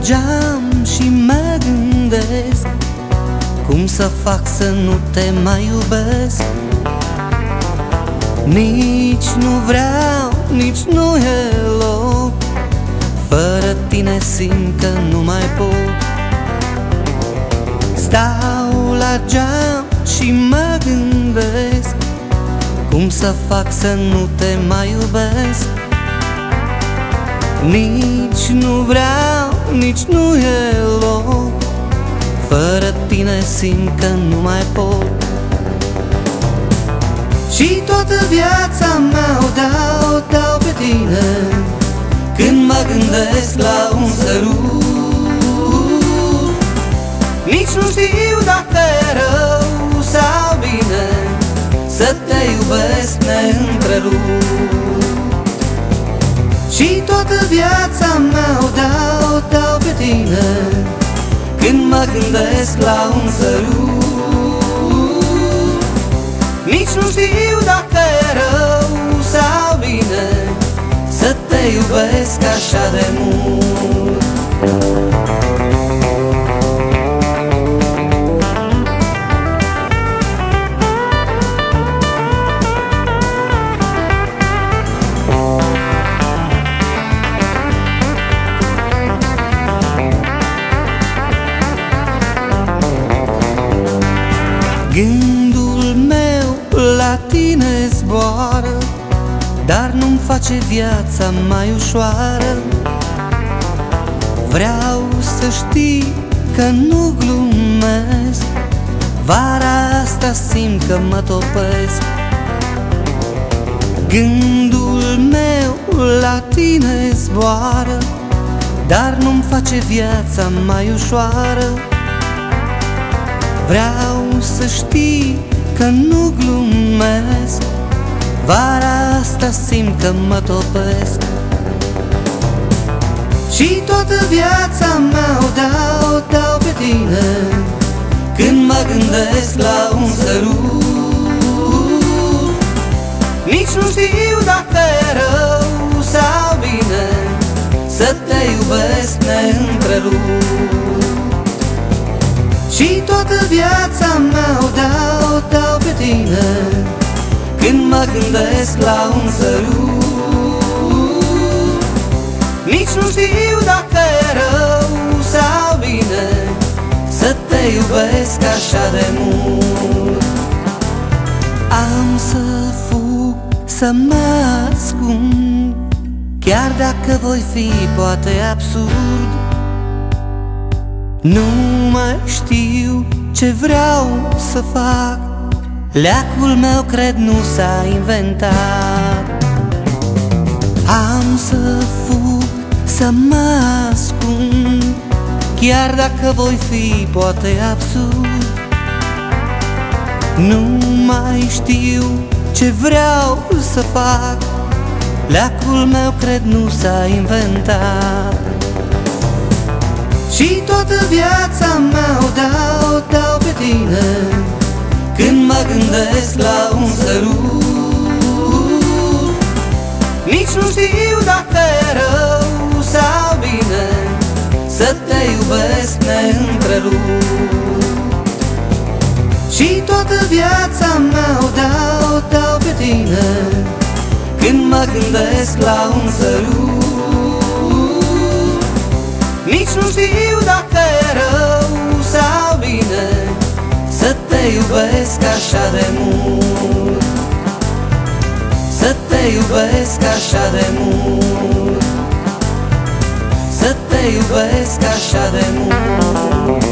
geam și mă gândesc Cum să fac să nu te mai iubesc. Nici nu vreau, nici nu e loc. Fără tine simt că nu mai pot. Stau la geam și mă gândesc Cum să fac să nu te mai iubesc Nici nu vreau, nici nu e loc. Fără tine simt că nu mai pot. Și toată viața mea o dau, o dau pe tine. Când mă gândesc la un sărut viața mea o dau, o dau pe tine. Când mă gândesc la un sărut Nici nu știu dacă e rău sau bine Să te iubesc așa de mult la tine zboară Dar nu-mi face viața mai ușoară. Vreau să știi că nu glumesc Vara asta simt că mă topesc. Gândul meu la tine zboară Dar nu-mi face viața mai ușoară. Vreau să știi că nu glumesc Vara asta simt că mă topesc. Și toată viața mea o dau, o dau pe tine. Când mă gândesc la un sărut Nici nu știu dacă e rău sau bine Să te iubesc neîntrerupt și toată viața mea o dau, o dau pe tine Când mă gândesc la un sărut Nici nu știu dacă e rău sau bine Să te iubesc așa de mult. Am să fug, să mă ascund Chiar dacă voi fi poate absurd. Nu mai știu ce vreau să fac Leacul meu cred nu s-a inventat. Am să fug, să mă ascund Chiar dacă voi fi poate absurd. Nu mai știu ce vreau să fac. Leacul meu cred nu s-a inventat. Și toată viața mea o dau, o dau pe tine sărut Nici nu știu dacă e rău sau bine Să te iubesc neîntrerupt. Și toată viața mea o dau, o dau pe tine Când mă gândesc la un sărut nici nu știu dacă e rău sau bine Să te iubesc așa de mult. Să te iubesc așa de mult. Să te iubesc așa de mult.